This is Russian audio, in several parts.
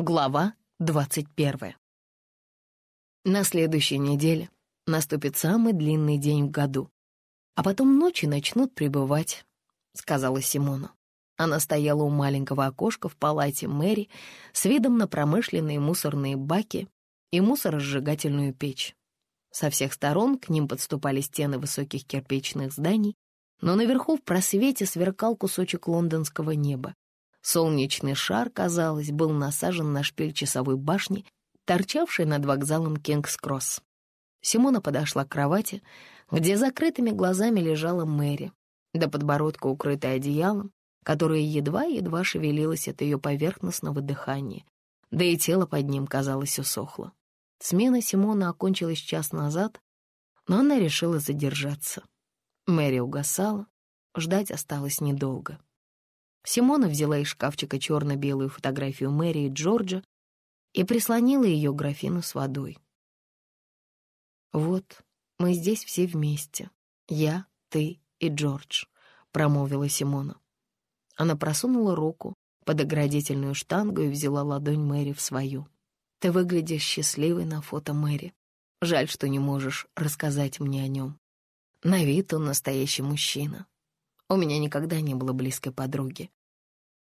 Глава двадцать первая. На следующей неделе наступит самый длинный день в году, а потом ночи начнут прибывать, — сказала Симона. Она стояла у маленького окошка в палате Мэри с видом на промышленные мусорные баки и мусоросжигательную печь. Со всех сторон к ним подступали стены высоких кирпичных зданий, но наверху в просвете сверкал кусочек лондонского неба. Солнечный шар, казалось, был насажен на шпиль часовой башни, торчавшей над вокзалом Кингс-Кросс. Симона подошла к кровати, где закрытыми глазами лежала Мэри, до подбородка укрытая одеялом, которое едва-едва шевелилось от ее поверхностного дыхания, да и тело под ним, казалось, усохло. Смена Симона окончилась час назад, но она решила задержаться. Мэри угасала, ждать осталось недолго. Симона взяла из шкафчика черно-белую фотографию Мэри и Джорджа и прислонила ее к графину с водой. «Вот, мы здесь все вместе. Я, ты и Джордж», — промолвила Симона. Она просунула руку под оградительную штангу и взяла ладонь Мэри в свою. «Ты выглядишь счастливой на фото Мэри. Жаль, что не можешь рассказать мне о нем. На вид он настоящий мужчина. У меня никогда не было близкой подруги.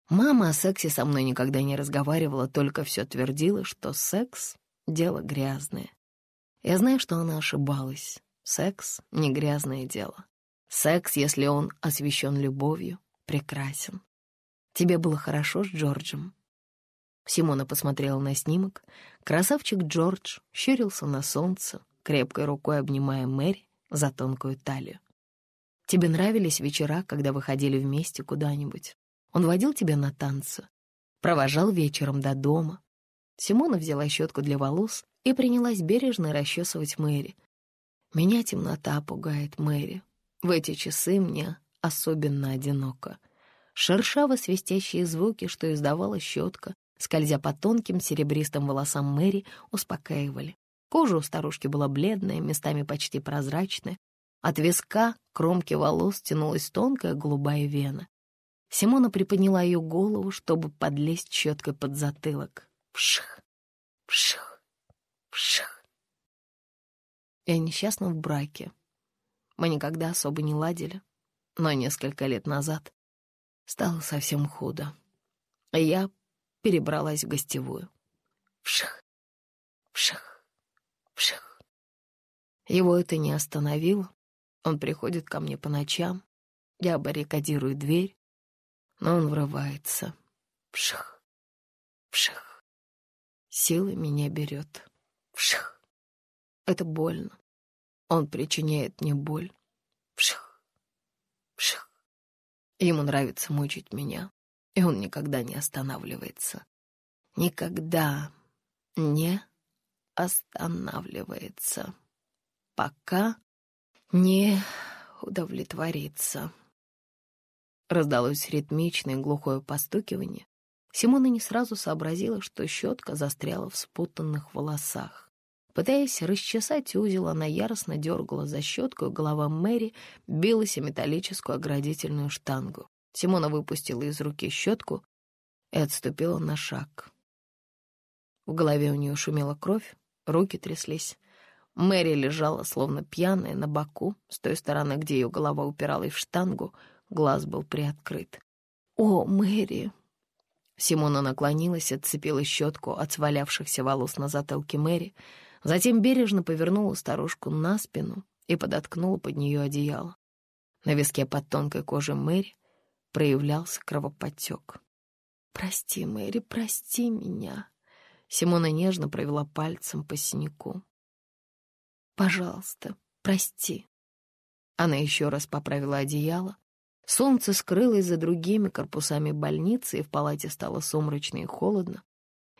Мама о сексе со мной никогда не разговаривала, только все твердила, что секс — дело грязное. Я знаю, что она ошибалась. Секс — не грязное дело. Секс, если он освящен любовью, прекрасен. Тебе было хорошо с Джорджем?» Симона посмотрела на снимок. Красавчик Джордж щурился на солнце, крепкой рукой обнимая Мэри за тонкую талию. «Тебе нравились вечера, когда вы ходили вместе куда-нибудь?» Он водил тебя на танцы, провожал вечером до дома. Симона взяла щетку для волос и принялась бережно расчесывать Мэри. Меня темнота пугает, Мэри. В эти часы мне особенно одиноко. Шершаво-свистящие звуки, что издавала щетка, скользя по тонким серебристым волосам Мэри, успокаивали. Кожа у старушки была бледная, местами почти прозрачная. От виска кромки волос тянулась тонкая голубая вена. Симона приподняла ее голову, чтобы подлезть щеткой под затылок. Пших, пших, пших. Я несчастна в браке. Мы никогда особо не ладили, но несколько лет назад стало совсем худо. И я перебралась в гостевую. Пших, пших, пших. Его это не остановило. Он приходит ко мне по ночам. Я баррикадирую дверь, но он врывается. Пших, пших. Сила меня берет. Пших. Это больно. Он причиняет мне боль. Пших, пших. Ему нравится мучить меня, и он никогда не останавливается. Никогда не останавливается, пока не удовлетворится. Раздалось ритмичное глухое постукивание. Симона не сразу сообразила, что щетка застряла в спутанных волосах. Пытаясь расчесать узел, она яростно дергала за щетку, и голова Мэри билась о металлическую оградительную штангу. Симона выпустила из руки щетку и отступила на шаг. В голове у нее шумела кровь, руки тряслись. Мэри лежала, словно пьяная, на боку, с той стороны, где ее голова упиралась в штангу — глаз был приоткрыт. «О, Мэри!» Симона наклонилась, отцепила щетку от свалявшихся волос на затылке Мэри, затем бережно повернула старушку на спину и подоткнула под нее одеяло. На виске под тонкой кожей Мэри проявлялся кровоподтек. «Прости, Мэри, прости меня!» Симона нежно провела пальцем по синяку. «Пожалуйста, прости». Она еще раз поправила одеяло, Солнце скрылось за другими корпусами больницы, и в палате стало сумрачно и холодно.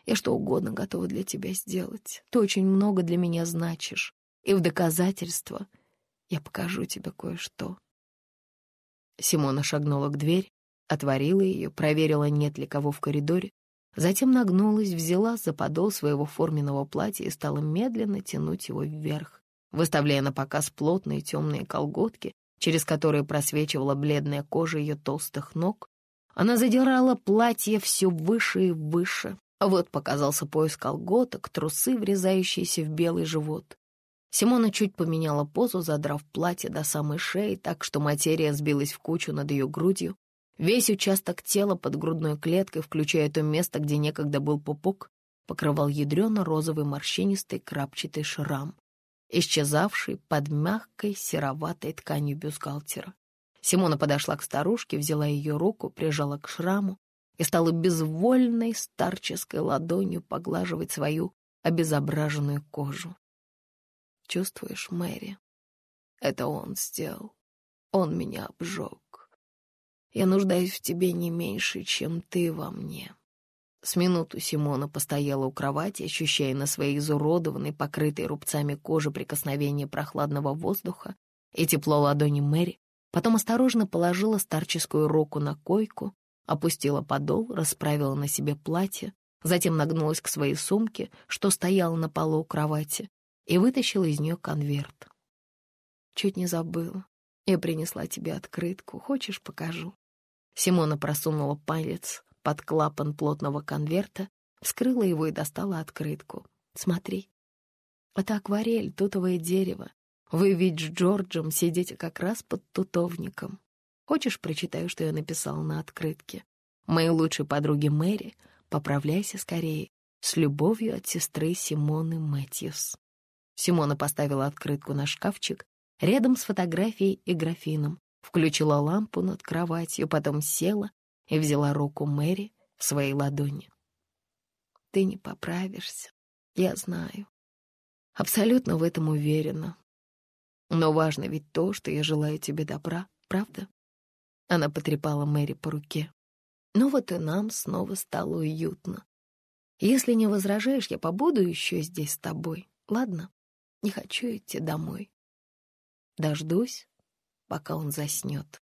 Я что угодно готова для тебя сделать. Ты очень много для меня значишь. И в доказательство я покажу тебе кое-что. Симона шагнула к двери, отворила ее, проверила, нет ли кого в коридоре, затем нагнулась, взяла за подол своего форменного платья и стала медленно тянуть его вверх, выставляя на показ плотные темные колготки, через которые просвечивала бледная кожа ее толстых ног, она задирала платье все выше и выше, Вот показался пояс колготок, трусы, врезающиеся в белый живот. Симона чуть поменяла позу, задрав платье до самой шеи, так что материя сбилась в кучу над ее грудью. Весь участок тела под грудной клеткой, включая то место, где некогда был пупок, покрывал ядрено-розовый морщинистый крапчатый шрам, исчезавший под мягкой сероватой тканью бюстгальтера. Симона подошла к старушке, взяла ее руку, прижала к шраму и стала безвольной старческой ладонью поглаживать свою обезображенную кожу. Чувствуешь, Мэри? Это он сделал. Он меня обжег. Я нуждаюсь в тебе не меньше, чем ты во мне. С минуту Симона постояла у кровати, ощущая на своей изуродованной, покрытой рубцами кожи прикосновение прохладного воздуха и тепло ладони Мэри, потом осторожно положила старческую руку на койку, опустила подол, расправила на себе платье, затем нагнулась к своей сумке, что стояла на полу у кровати, и вытащила из нее конверт. Чуть не забыла. Я принесла тебе открытку. Хочешь, покажу?» Симона просунула палец под клапан плотного конверта, вскрыла его и достала открытку. «Смотри. Это акварель, тутовое дерево. Вы ведь с Джорджем сидите как раз под тутовником. Хочешь, прочитаю, что я написала на открытке? Моей лучшей подруге Мэри, поправляйся скорее, с любовью от сестры Симоны Мэтьюс. Симона поставила открытку на шкафчик рядом с фотографией и графином, включила лампу над кроватью, потом села и взяла руку Мэри в своей ладони. «Ты не поправишься, я знаю. Абсолютно в этом уверена. Но важно ведь то, что я желаю тебе добра, правда?» Она потрепала Мэри по руке. «Ну вот и нам снова стало уютно. Если не возражаешь, я побуду еще здесь с тобой, ладно?» Не хочу идти домой. Дождусь, пока он заснет.